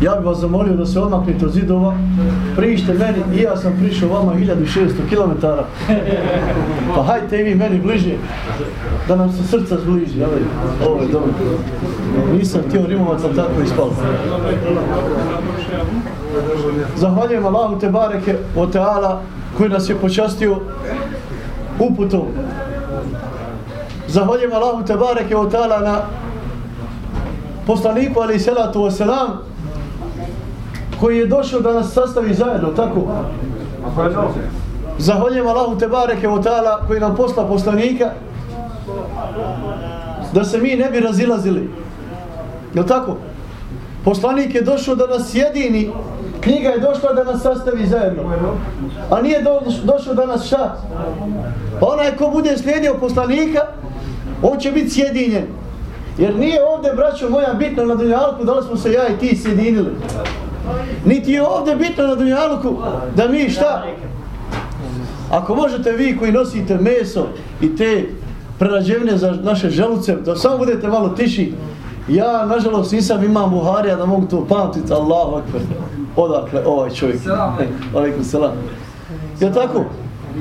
Ja bih vas zamolio da se odmaknete od zidova. Prište meni i ja sam prišao vama 1600 km. Pa hajte i vi meni bliže. Da nam se srca zbliži. Ovo je dobro. Nisam htio rimovac, ali tako ispalo. Zahvaljujem Allahu te bareke o teala koji nas je počastio uputom. Zahvaljujem Allahu te bareke o teala na poslaniku ali salatu wasalam koji je došao da nas sastavi zajedno, tako? Zahvaljujem Allahu te bareke o ta'ala koji nam posla poslanika da se mi ne bi razilazili. Je tako? Poslanik je došao da nas jedini, knjiga je došla da nas sastavi zajedno. A nije do, došao da nas šta? Pa onaj ko bude slijedio poslanika, on će biti sjedinjen. Jer nije ovdje, braćo moja, bitno na Dunjalku da li smo se ja i ti sjedinili. Niti je ovdje bitno na Dunjalku da mi šta? Ako možete vi koji nosite meso i te prerađevine za naše želuce, da samo budete malo tiši, ja, nažalost, nisam imam Buharija da mogu to pamtiti, Allahu akbar. Odakle ovaj čovjek? Alaikum salam. Je tako?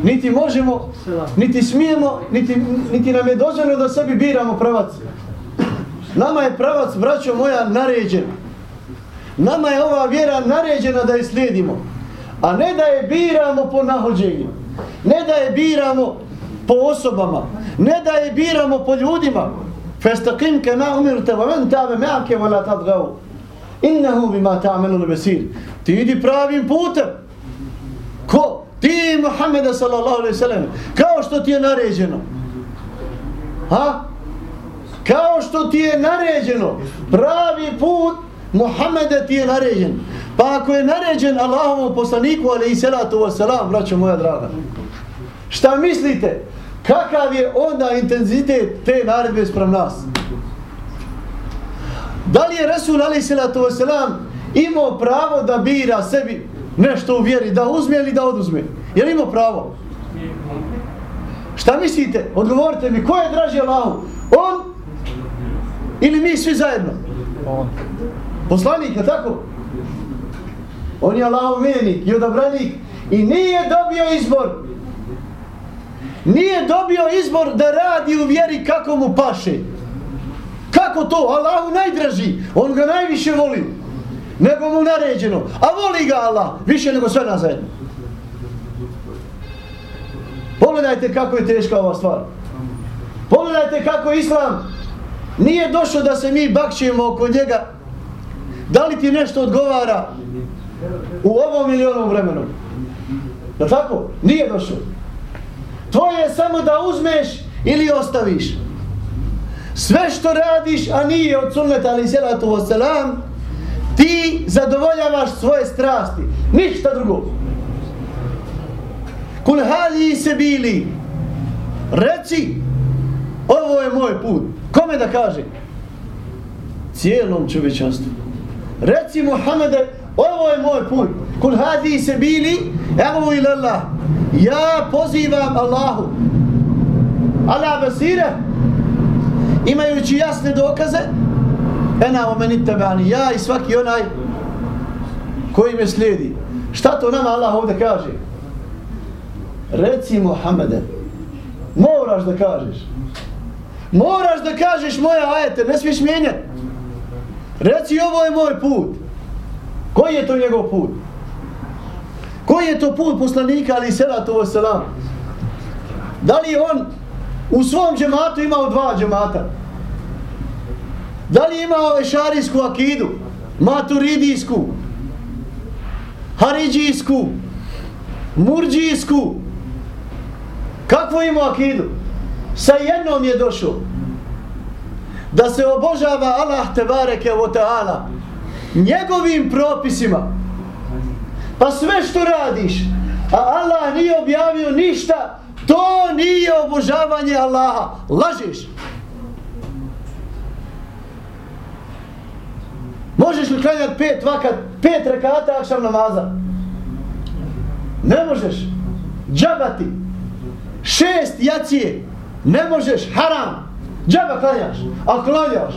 Niti možemo, niti smijemo, niti, niti nam je dozvoljeno da sebi biramo pravac. Nama je pravac, braćo moja, naređen. Nama je ova vjera naređena da je slijedimo. A ne da je biramo po nahođenju. Ne da je biramo po osobama. Ne da je biramo po ljudima. Festaqim kema umirte wa men tabe me'ake wa la tadgavu. Innehu bima ta'menu lebesir. Ti idi pravim putem. Ko? Ti Muhammeda sallallahu alaihi sallam. Kao što ti je naređeno. Ha? kao što ti je naređeno pravi put Muhammed ti je naređen. Pa ako je naređen Allahovom poslaniku ali i salatu wasalam braćo moja draga šta mislite? Kakav je onda intenzitet te naredbe sprem nas? Da li je Resul ali i salatu wasalam imao pravo da bira sebi nešto u vjeri da uzme ili da oduzme? Je li imao pravo? Šta mislite? Odgovorite mi ko je draži Allahu? On Ili mi svi zajedno? On. Poslanik, je tako? On je Allahov miljenik i odabranik i nije dobio izbor. Nije dobio izbor da radi u vjeri kako mu paše. Kako to? Allahu najdraži. On ga najviše voli. Nego mu naređeno. A voli ga Allah više nego sve nas zajedno. Pogledajte kako je teška ova stvar. Pogledajte kako Islam Nije došao da se mi bakćemo oko njega. Da li ti nešto odgovara u ovom ili onom vremenu? Da tako? Nije došao. To je samo da uzmeš ili ostaviš. Sve što radiš, a nije od sunneta ali sjelatu wasalam, ti zadovoljavaš svoje strasti. Ništa drugo. Kul hali se bili. Reci, ovo je moj put. Kome da kaže? Cijelom čovječanstvu. Reci Muhammede, ovo je moj put. Kul hadi se bili, evo ila Allah. Ja pozivam Allahu. Allah basire, imajući jasne dokaze, ena o meni tebani, ja i svaki onaj koji me slijedi. Šta to nama Allah ovdje kaže? Reci Muhammede, moraš da kažeš. Moraš da kažeš moja ajete, ne smiješ mijenjati. Reci ovo je moj put. Koji je to njegov put? Koji je to put poslanika ali salatu wasalam? Da li je on u svom džematu imao dva džemata? Da li je imao ešarijsku akidu? Maturidijsku? Haridžijsku? Murđijsku? Kakvu imao akidu? sa jednom je došao da se obožava Allah tebareke o ta'ala njegovim propisima Pa sve što radiš, a Allah nije objavio ništa, to nije obožavanje Allaha. Lažiš. Možeš li klanjati pet vakat, pet rekata akšam namaza? Ne možeš. Džabati. Šest jacije. Ne možeš. Haram. Džaba klanjaš. A klanjaš.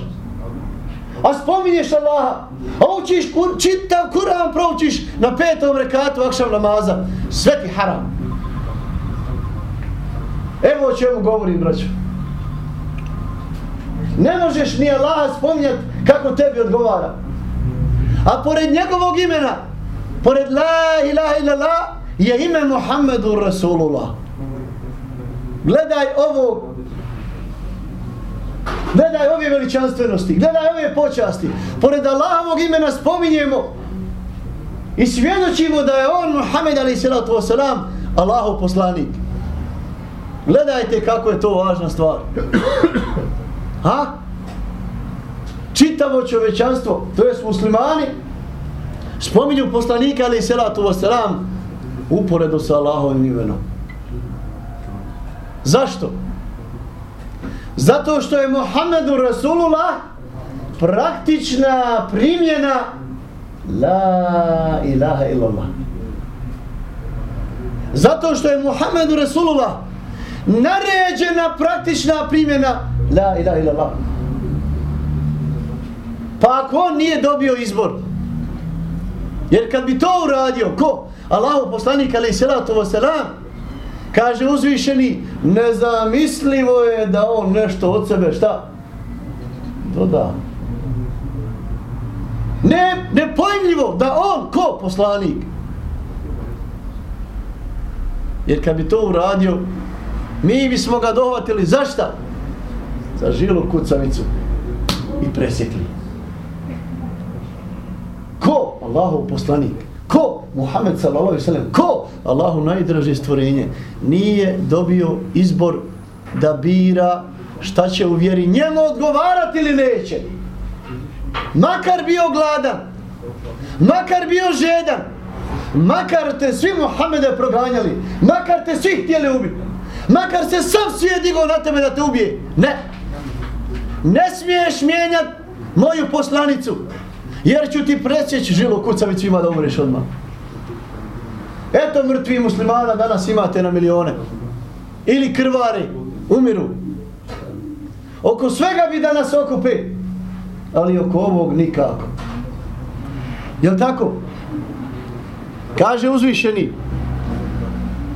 A spominješ Allaha. A učiš, kur, čitav Kur'an proučiš na petom rekatu akšam namaza. Sve ti haram. Evo o čemu govorim, braću. Ne možeš ni Allaha spominjati kako tebi odgovara. A pored njegovog imena, pored la ilaha illallah, la, je ime Muhammedu Rasulullah. Gledaj ovo, gledaj ove veličanstvenosti, gledaj ove počasti. Pored Allahovog imena spominjemo i svjedočimo da je on Muhammed alaih salatu wasalam Allahov poslanik. Gledajte kako je to važna stvar. Ha? čitavo čovečanstvo, to je muslimani, spominju poslanika ali salatu wasalam uporedo sa Allahovim imenom. Zašto? Zato što je Muhammedu Rasulullah praktična primjena La ilaha illallah. Zato što je Muhammedu Rasulullah naređena praktična primjena La ilaha illallah. Pa ako on nije dobio izbor, jer kad bi to uradio, ko? Allahu poslanik alaih salatu wasalam, kaže uzvišeni, nezamislivo je da on nešto od sebe, šta? Doda. Ne, nepojmljivo da on, ko poslanik? Jer kad bi to uradio, mi bismo ga dohvatili, zašta? Za žilu kucavicu i presjekli. Ko? Allahu poslanik. Ko? Muhammed sallallahu alaihi sallam. Ko? Allahu najdraže stvorenje. Nije dobio izbor da bira šta će u vjeri njemu odgovarati ili neće. Makar bio gladan. Makar bio žedan. Makar te svi Muhammede proganjali. Makar te svi htjeli ubiti. Makar se sam svijet digao na tebe da te ubije. Ne. Ne smiješ mijenjati moju poslanicu. Jer ću ti presjeći žilu kucavicu ima da umreš odmah. Eto mrtvi muslimana danas imate na milione. Ili krvari, umiru. Oko svega bi danas okupe. Ali oko ovog nikako. Jel tako? Kaže uzvišeni.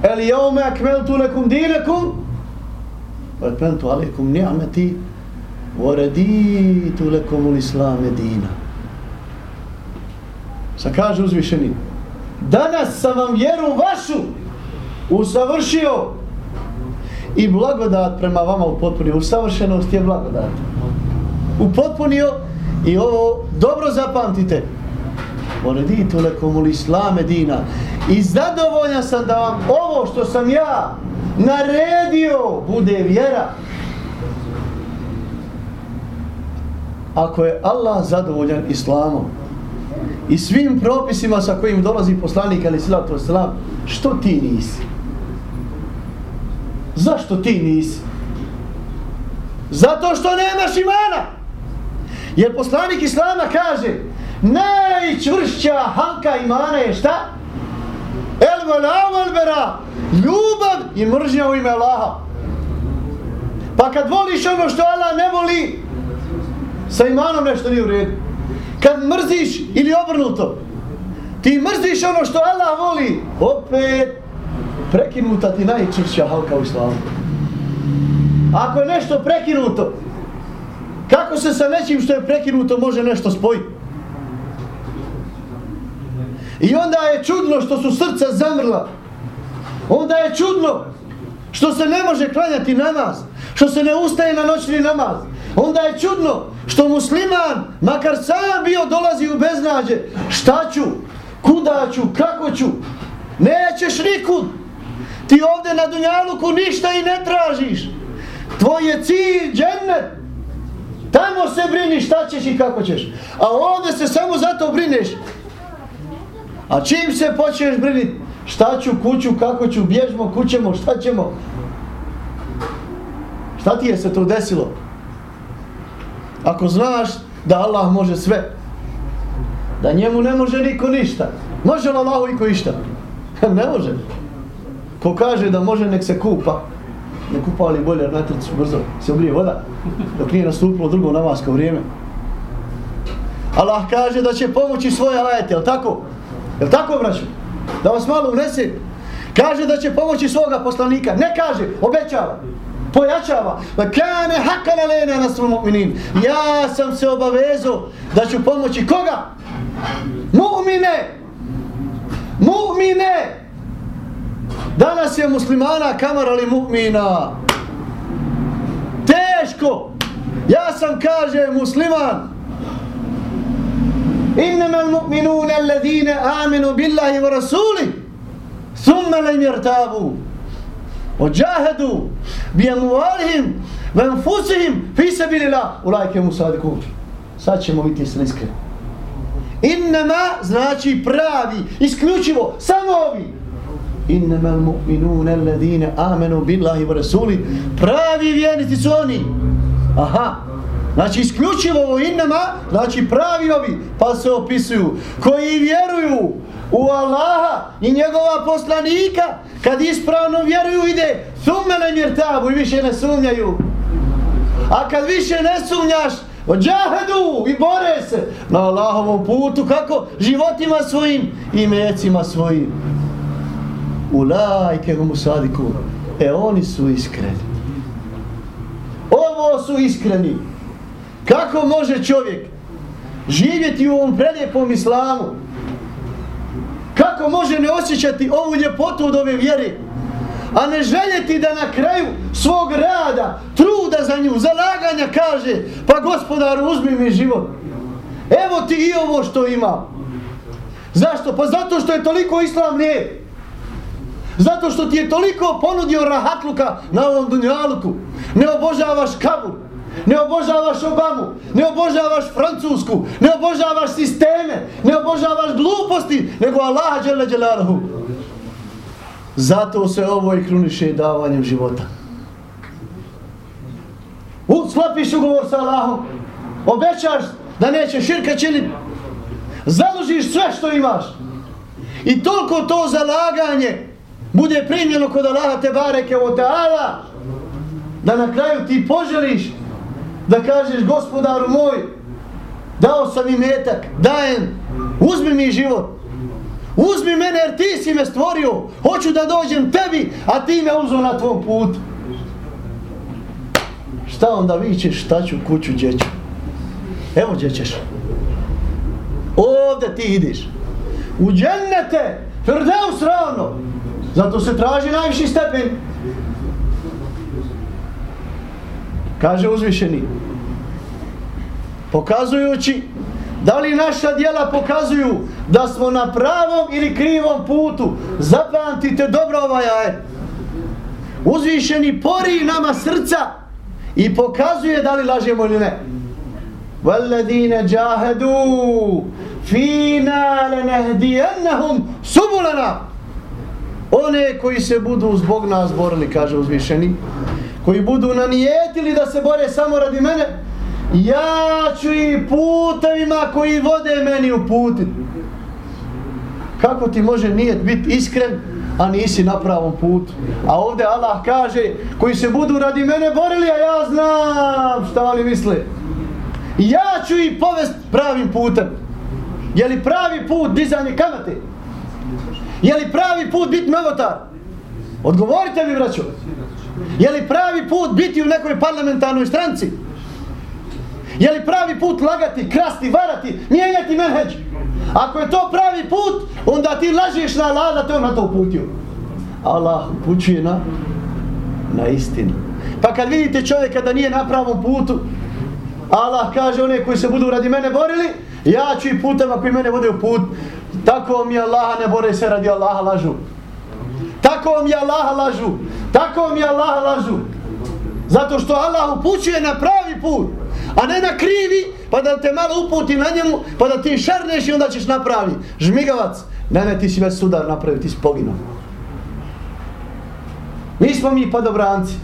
El jaume akmeltu lekum dinekum. Vatmentu alekum ni'meti. Voreditu lekum ul islame dina. Sa kaže uzvišeni, danas sam vam vjeru vašu usavršio i blagodat prema vama upotpunio. Usavršenost je blagodat. Upotpunio i ovo dobro zapamtite. Oreditu lekomul islame dina. I zadovoljan sam da vam ovo što sam ja naredio bude vjera. Ako je Allah zadovoljan islamom, i svim propisima sa kojim dolazi poslanik ali salatu wasalam, što ti nisi? Zašto ti nisi? Zato što nemaš imana. Jer poslanik Islama kaže najčvršća halka imana je šta? El vola bera ljubav i mržnja u ime Allaha. Pa kad voliš ono što Allah ne voli, sa imanom nešto nije u redu kad mrziš ili obrnuto. Ti mrziš ono što Allah voli opet prekinuta ti najčešća halka u islamu. Ako je nešto prekinuto kako se sa nečim što je prekinuto može nešto spojiti i onda je čudno što su srca zamrla. Onda je čudno što se ne može klanjati namaz što se ne ustaje na noćni namaz. Onda je čudno što musliman, makar sam bio, dolazi u beznađe. Šta ću? Kuda ću? Kako ću? Nećeš nikud. Ti ovdje na Dunjaluku ništa i ne tražiš. Tvoj je cilj, džennet. Tamo se brini šta ćeš i kako ćeš. A ovdje se samo zato brineš. A čim se počneš briniti, šta ću kuću, kako ću, bježmo, kućemo, šta ćemo? Šta ti je se to desilo? Ako znaš da Allah može sve, da njemu ne može niko ništa, može li Allahu niko išta? ne može. Ko kaže da može, nek se kupa. Ne kupa ali bolje, jer brzo se obrije voda, dok nije nastupilo drugo namasko vrijeme. Allah kaže da će pomoći svoje ajete, je tako? Je tako, braću? Da vas malo unese. Kaže da će pomoći svoga poslanika. Ne kaže, obećava pojačava. Va kane hakala lena na svom mu'minin. Ja sam se obavezao da ću pomoći koga? Mu'mine! Mu'mine! Danas je muslimana kamar ali mu'mina. Teško! Ja sam kaže musliman. Innama al-mu'minuna alladhina amanu billahi wa rasulihi thumma lam yartabu. وجاهدوا بأموالهم وأنفسهم في سبيل الله أولئك هم الصادقون sad ćemo biti sliskri innama znači pravi isključivo samo ovi. Innama mu'minuna alladhina amanu billahi wa rasuli. Pravi vjernici su oni. Aha. Znači isključivo ovo innama, znači pravi ovi, pa se opisuju, koji vjeruju, u Allaha i njegova poslanika, kad ispravno vjeruju ide sumene mjertavu i više ne sumnjaju. A kad više ne sumnjaš, ođahedu i bore se na Allahovom putu, kako? Životima svojim i mecima svojim. U lajke mu sadiku. E oni su iskreni. Ovo su iskreni. Kako može čovjek živjeti u ovom prelijepom islamu? Kako može ne osjećati ovu ljepotu od ove vjere? A ne željeti da na kraju svog rada, truda za nju, zalaganja kaže pa gospodaru uzmi mi život. Evo ti i ovo što ima. Zašto? Pa zato što je toliko islam lijep. Zato što ti je toliko ponudio rahatluka na ovom dunjaluku. Ne obožavaš kabur ne obožavaš Obamu, ne obožavaš Francusku, ne obožavaš sisteme, ne obožavaš gluposti, nego Allaha džele dželaluhu. Zato se ovo i kruniše davanjem života. U, sklopiš ugovor sa Allahom, obećaš da neće širka činiti, založiš sve što imaš. I toliko to zalaganje bude primljeno kod Allaha te bareke o ta'ala, da na kraju ti poželiš da kažeš gospodaru moj, dao sam im metak, dajem, uzmi mi život. Uzmi mene jer ti si me stvorio, hoću da dođem tebi, a ti me uzo na tvom putu. Šta onda vićeš, šta ću kuću djeću? Evo gdje ćeš. Ti ideš. U džennete, Firdeus ravno. Zato se traži najviši stepen kaže uzvišeni pokazujući da li naša dijela pokazuju da smo na pravom ili krivom putu zapamtite dobro ovaj ajet uzvišeni pori nama srca i pokazuje da li lažemo ili ne والذين جاهدوا فينا لنهدينهم سبلنا one koji se budu zbog nas borili kaže uzvišeni koji budu nanijetili da se bore samo radi mene, ja ću i putevima koji vode meni uputiti. Kako ti može nijet biti iskren, a nisi na pravom putu? A ovdje Allah kaže, koji se budu radi mene borili, a ja znam šta oni misle. Ja ću i povest pravim putem. Je li pravi put dizanje kamate? Je li pravi put biti novotar? Odgovorite mi, braćo. Je li pravi put biti u nekoj parlamentarnoj stranci? Je li pravi put lagati, krasti, varati, mijenjati menheđ? Ako je to pravi put, onda ti lažeš na Allah da te on na to uputio. Allah upućuje na, na istinu. Pa kad vidite čovjeka da nije na pravom putu, Allah kaže one koji se budu radi mene borili, ja ću i putama koji mene vode u put, tako mi Allah ne bore se radi Allaha lažu. Tako mi Allah lažu. Tako mi Allah lažu. Zato što Allah upućuje na pravi put, a ne na krivi, pa da te malo uputi na njemu, pa da ti šarneš i onda ćeš napravi. Žmigavac, Ne, ne, ti si već sudar napravio, ti si poginuo. Nismo mi padobranci.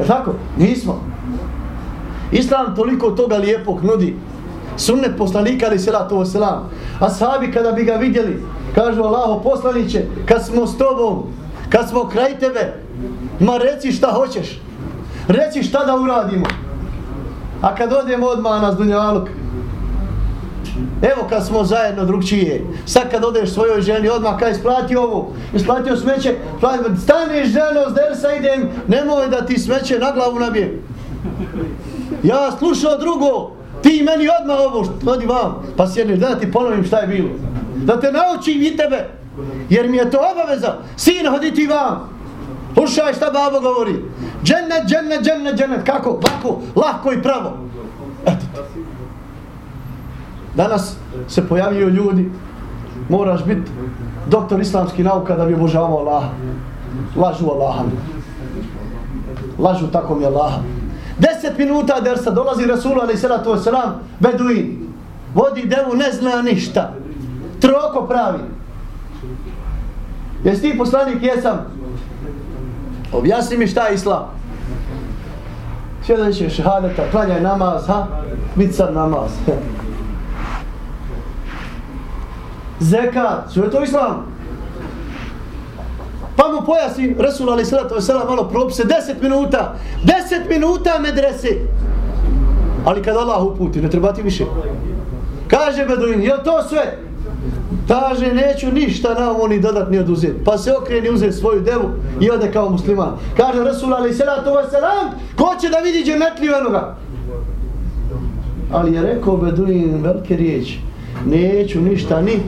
Je tako? Nismo. Islam toliko toga lijepog nudi. Sunnet poslanika ali salatu wasalam. A sahabi kada bi ga vidjeli, kažu Allaho poslaniće, kad smo s tobom, kad smo kraj tebe, ma reci šta hoćeš. Reci šta da uradimo. A kad odemo odmah na Dunjaluk, Evo kad smo zajedno drugčije, sad kad odeš svojoj ženi odmah kaj isplati ovo, isplatio smeće, plati, stani ženo, zdel sa idem, nemoj da ti smeće na glavu nabijem. Ja slušao drugo, ti meni odmah ovo, odi vam, pa sjedni, da ti ponovim šta je bilo. Da te naučim i tebe, jer mi je to obaveza, sin, hodi ti vam. Slušaj šta babo govori. Džennet, džennet, džennet, džennet, kako? Lako, lahko i pravo. Eto. Danas se pojavio ljudi, moraš biti doktor islamski nauka da bi obožavao Allah. Lažu Allaha. Lažu tako mi Allah. Deset minuta dersa dolazi Rasul alaih salatu wasalam, beduin. Vodi devu, ne zna ništa. Troko pravi. Jesi ti poslanik? Jesam. Objasni mi šta je islam. Svjedeće šehadeta, klanjaj namaz, ha? Bit sad namaz. Zekat, sve to islam. Pa mu pojasni Resul alaih sallatu wasalam malo propise, 10 minuta, 10 minuta medrese. Ali kad Allah uputi, ne treba ti više. Kaže Beduin, je to sve? Kaže, neću ništa na ovo ni dodat ni oduzeti. Pa se okreni uzeti svoju devu i ode kao musliman. Kaže Rasul alaih sallatu wasalam, ko će da vidi džemetlivanoga? Ali je rekao Beduin velike riječi, neću ništa ni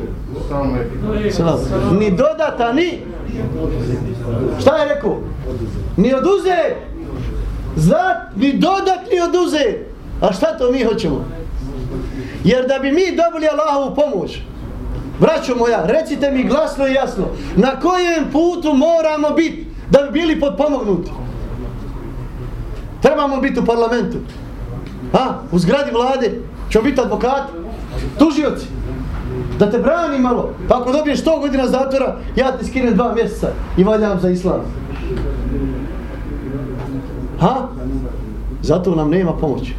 Salam. Ni dodata, ni... Šta je rekao? Ni oduze. Zat, ni dodat, ni oduze. A šta to mi hoćemo? Jer da bi mi dobili Allahovu pomoć, braćo moja, recite mi glasno i jasno, na kojem putu moramo biti da bi bili podpomognuti? Trebamo biti u parlamentu. Ha? U zgradi vlade. Ćemo biti advokati, tužioci da te brani malo. Pa ako dobiješ 100 godina zatvora, ja ti skinem dva mjeseca i valjam za islam. Ha? Zato nam nema pomoći.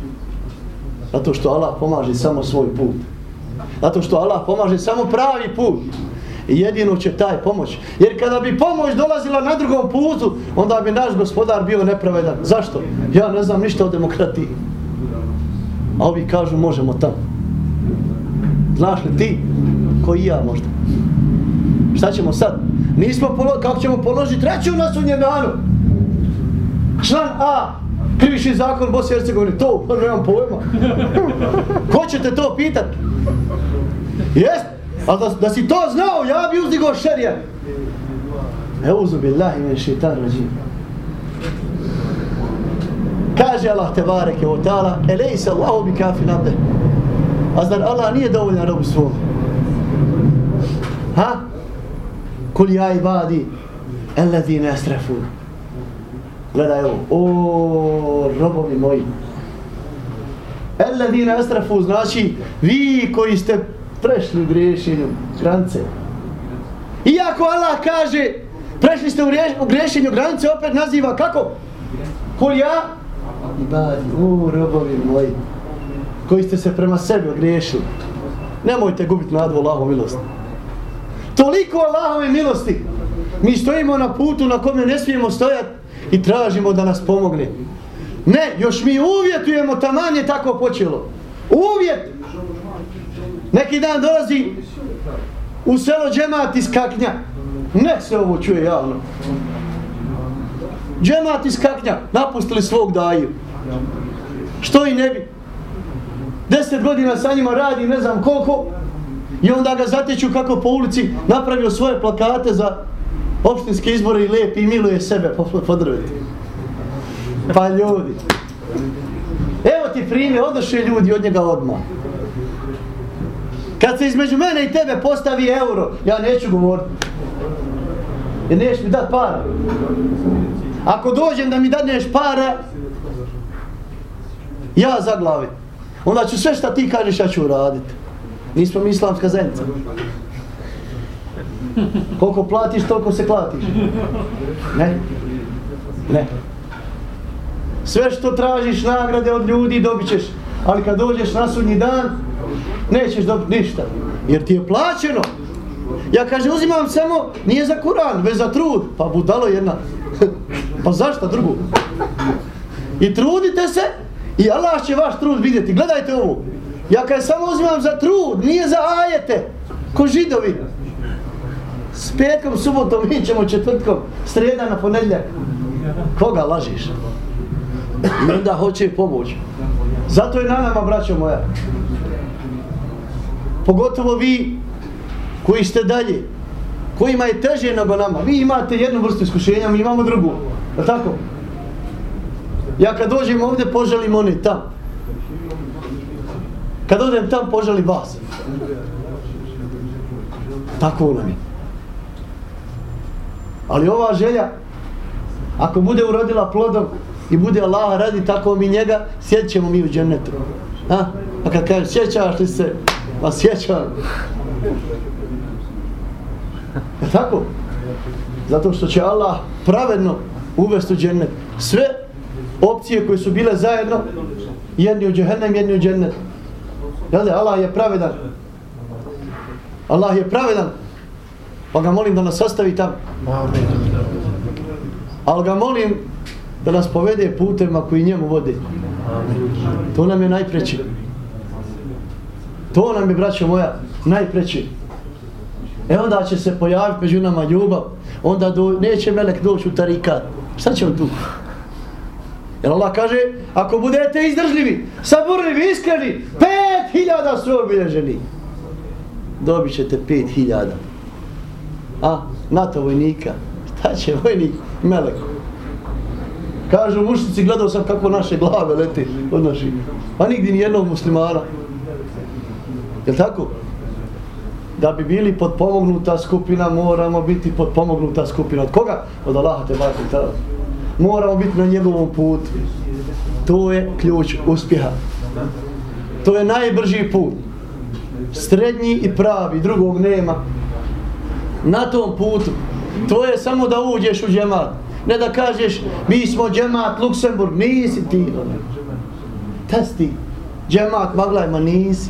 Zato što Allah pomaže samo svoj put. Zato što Allah pomaže samo pravi put. I jedino će taj pomoć. Jer kada bi pomoć dolazila na drugom putu, onda bi naš gospodar bio nepravedan. Zašto? Ja ne znam ništa o demokratiji. A ovi kažu možemo tamo. Znaš li ti? Ko i ja možda. Šta ćemo sad? Nismo polo... Kako ćemo položiti treću na u njemanu. Član A. Kriviši zakon Bosne i Hercegovine. To, pa nemam pojma. Ko će te to pitat? Jest? Ali da, da si to znao, ja bi uzdigao šerija. Euzu billahi min šeitan rađim. Kaže Allah te bareke o ta'ala, elejse Allahu bi kafi nabde. A zar Allah nije dovoljan robu svom? Ha? Kul ja ibadi, eladi ne. Gledaj ovo, o robovi moji. Eladi ne strefu, znači vi koji ste prešli u griješenju granice. Iako Allah kaže, prešli ste u griješenju granice, opet naziva kako? Kul ja ibadi, o robovi moji koji ste se prema sebi ogriješili. Nemojte gubiti nadu Allahom milosti. Toliko Allahove milosti. Mi stojimo na putu na kome ne smijemo stojati i tražimo da nas pomogne. Ne, još mi uvjetujemo, taman je tako počelo. Uvjet! Neki dan dolazi u selo džemat iz Kaknja. Ne se ovo čuje javno. Džemat iz Kaknja napustili svog daju. Što i ne bi? deset godina sa njima radi, ne znam koliko, i onda ga zateću kako po ulici napravio svoje plakate za opštinske izbore i lijepi i miluje sebe podrviti. Pa ljudi. Evo ti primjer, odoše ljudi od njega odmah. Kad se između mene i tebe postavi euro, ja neću govoriti. Jer neš mi dat para. Ako dođem da mi dadneš para, ja zaglavim onda ću sve šta ti kažeš ja ću uraditi. Nismo mi islamska zajednica. Koliko platiš, toliko se platiš. Ne. Ne. Sve što tražiš nagrade od ljudi dobit ćeš. Ali kad dođeš na sudnji dan, nećeš dobiti ništa. Jer ti je plaćeno. Ja kaže, uzimam samo, nije za Kur'an, već za trud. Pa budalo jedna. pa zašto drugu? I trudite se i Allah će vaš trud vidjeti. Gledajte ovo. Ja kaže, samo uzimam za trud, nije za ajete. Ko židovi. S petkom, subotom, mi ćemo četvrtkom, sreda na ponedljak. Koga lažiš? I onda hoće pomoć. Zato je na nama, braćo moja. Pogotovo vi koji ste dalje, kojima je teže nego nama. Vi imate jednu vrstu iskušenja, mi imamo drugu. Je tako? Ja kad dođem ovdje poželim oni tam. Kad odem tam poželim vas. Tako nam je. Ali ova želja, ako bude urodila plodom i bude Allah radi tako mi njega, sjećemo ćemo mi u džennetu. A? A kad kaže, sjećaš li se? Pa sjećam. Je tako? Zato što će Allah pravedno uvesti u džennet. Sve opcije koje su bile zajedno, jedni u džehennem, jedni u džennet. Jel Allah je pravedan. Allah je pravedan. Pa ga molim da nas sastavi tam. Ali ga molim da nas povede putem koji njemu vode. To nam je najpreće. To nam je, braćo moja, najpreće. E onda će se pojaviti među nama ljubav, onda do, neće melek doći u tarikat. Šta će on tu? Jer Allah kaže, ako budete izdržljivi, saburljivi, iskreni, pet hiljada su obilježeni. Dobit ćete pet hiljada. A, NATO vojnika, šta će vojnik melek? Kažu mušnici, gledao sam kako naše glave lete od naših. Pa nigdje ni jednog muslimana. Je tako? Da bi bili podpomognuta skupina, moramo biti podpomognuta skupina. Od koga? Od Allaha te bako Moramo biti na njegovom putu. To je ključ uspjeha. To je najbrži put. Srednji i pravi, drugog nema. Na tom putu. To je samo da uđeš u džemat. Ne da kažeš, mi smo džemat Luksemburg, nisi ti. Testi. Džemat Maglajma, nisi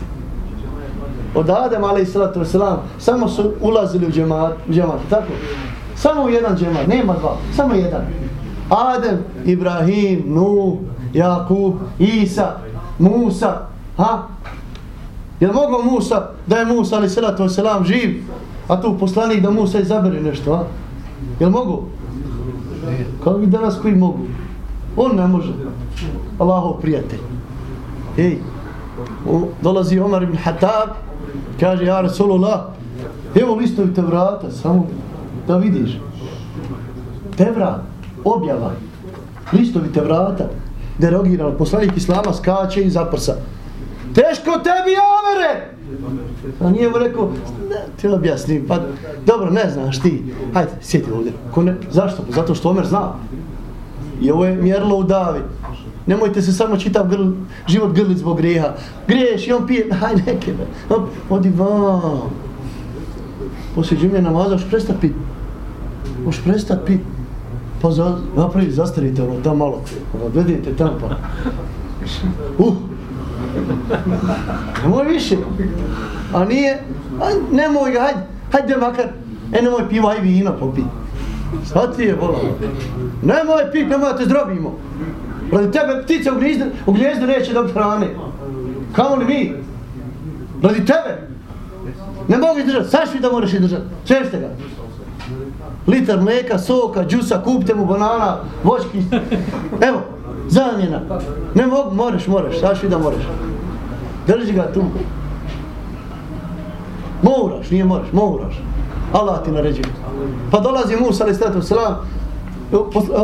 od Adem alaih sallatu wasalam, samo su ulazili u džemat, u džemat, tako? Samo jedan džemat, nema dva, samo jedan. Adem, Ibrahim, Nuh, Jakub, Isa, Musa, ha? Jel mogao Musa, da je Musa alaih sallatu wasalam živ, a tu poslanik da Musa izabere nešto, a? Jel mogu? Kao i danas koji mogu? On ne može. Allahov prijatelj. Ej, dolazi Omar ibn Hatab, kaže ja Rasulullah evo listovi te vrata samo da vidiš te vrat objava listovi te vrata derogirano poslanik Islama skače i zaprsa teško tebi Omere a nije mu rekao ne, ti objasni, pa dobro ne znaš ti hajde sjeti ovdje Ko ne, zašto? zato što Omer zna i ovo je mjerlo u davi Nemojte se samo čitav grl, život grlit zbog greha. Griješ i on pije, haj neke, Op, odi vam. Poslije džumlje namaza, hoš prestat pit. Hoš prestat pit. Pa za, napravi, zastarite ono, da malo. Ono, Odvedite tamo pa. Uh. Nemoj više. A nije, a nemoj ga, hajde, hajde makar. E, nemoj pivo, i vino popi. Sad ti je bola. Nemoj pit, nemoj da te zdrobimo. Radi tebe ptice u gnjezdu, u gnjezdu neće dobiti hrane. Kamo li mi? Radi tebe. Ne mogu izdržati, sad mi da moraš izdržati. Češte ga. Litar mleka, soka, džusa, kupte mu banana, vočki. Evo, zamjena. Ne mogu, moraš, moraš, saš da moraš. Drži ga tu. Moraš, nije moraš, moraš. Allah ti naređuje. Pa dolazi Musa, ali statu salam, e, e,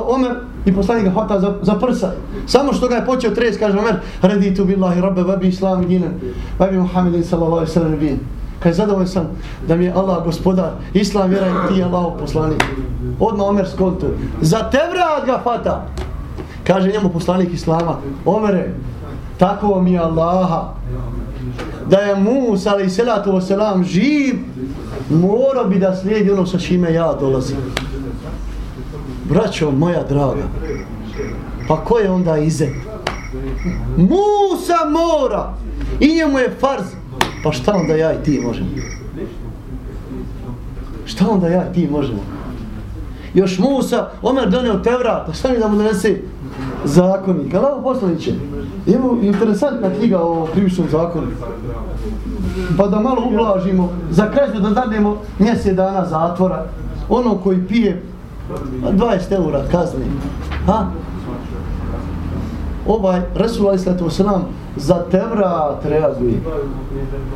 Omer i poslanik ga hvata za, za prsa. Samo što ga je počeo tres, kaže Omer, raditu billahi rabbe, vabi islam ginen, vabi Muhammedin sallallahu sallam bin. Kaj zadovolj sam da mi je Allah gospodar, islam vjera i ti je Allah poslanik. Odmah Omer skontu. Za te vrat ga hvata. Kaže njemu poslanik islama, Omere, tako mi je Allaha, da je Musa alaih salatu wasalam živ, Mora bi da slijedi ono sa čime ja dolazim. Braćo moja draga, pa ko je onda ize? Musa mora! I njemu je farz. Pa šta onda ja i ti možemo? Šta onda ja i ti možemo? Još Musa, Omer donio Tevrat, pa šta mi da mu donese zakonik? Ali ovo poslaniće, imamo interesantna knjiga o krivičnom zakonu. Pa da malo ublažimo, za krađu da dadnemo mjesec dana zatvora, ono koji pije 20 eura kazne. Ha? Ovaj Resul Ali Sallatu Wasalam za Tevrat reaguje.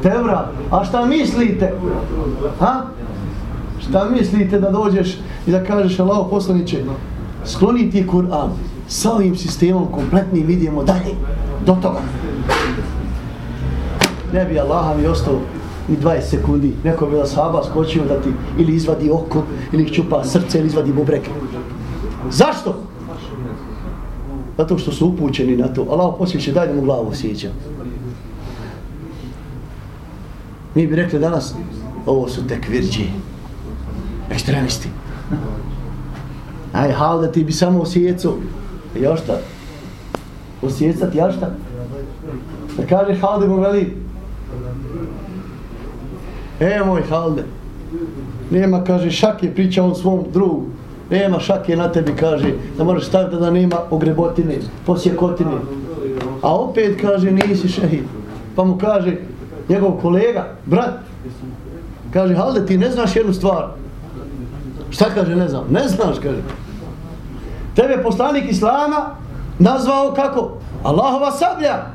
Tevrat, a šta mislite? Ha? Šta mislite da dođeš i da kažeš Allah poslaniće, skloni ti Kur'an sa ovim sistemom kompletnim idemo dalje, do toga. Ne bi Allah mi ostao ni 20 sekundi, neko bi da sahaba skočio da ti ili izvadi oko, ili čupa srce, ili izvadi bubreke. Zašto? Zato što su upućeni na to. Allah posljeće, daj da mu glavu osjeća. Mi bi rekli danas, ovo su tek virđi, ekstremisti. Aj, hal da ti bi samo osjecao. Još šta? Osjecat, ja šta? Da kaže Halde mu veli, E moj Halde, nema, kaže, šake priča on svom drugu. Nema šake na tebi, kaže, da moraš staviti da nema ogrebotine, posjekotine. A opet, kaže, nisi šehid. Pa mu kaže, njegov kolega, brat, kaže, Halde, ti ne znaš jednu stvar. Šta kaže, ne znam? Ne znaš, kaže. Tebe poslanik Islama nazvao kako? Allahova sablja.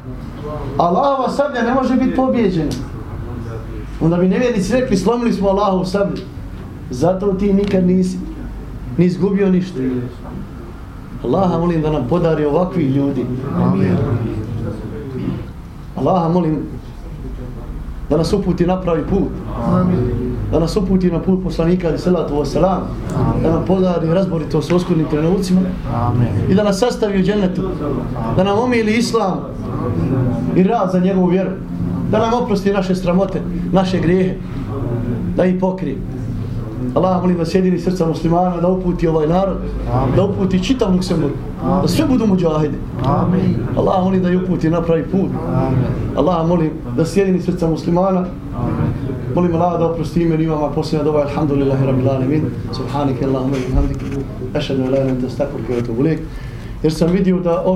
Allahova sablja ne može biti pobjeđena. Onda bi nevjernici rekli, slomili smo Allahovu sablju. Zato ti nikad nisi ni izgubio ništa. Allaha molim da nam podari ovakvi ljudi. Amin. Allaha molim da nas uputi na pravi put. Amin da nas uputi na put poslanika ali salatu wa salam, da nam podari razborito s oskudnim trenucima Amen. i da nas sastavi u džennetu, da nam omili islam i rad za njegovu vjeru, da nam oprosti naše stramote, naše grijehe, da ih pokrije. Allah molim da sjedini srca muslimana, da uputi ovaj narod, Amen. da uputi čitav Luksemburg, da sve budu muđahide. Amen. Allah molim da ih uputi na pravi put. Amen. Allah molim da sjedini srca muslimana molim Allah da oprosti ime imama posljedna doba, alhamdulillahi rabbil alamin, subhanike Allahumma i hamdike, ešadu ilaha illa anta wa atubu ilaik. Jer sam vidio da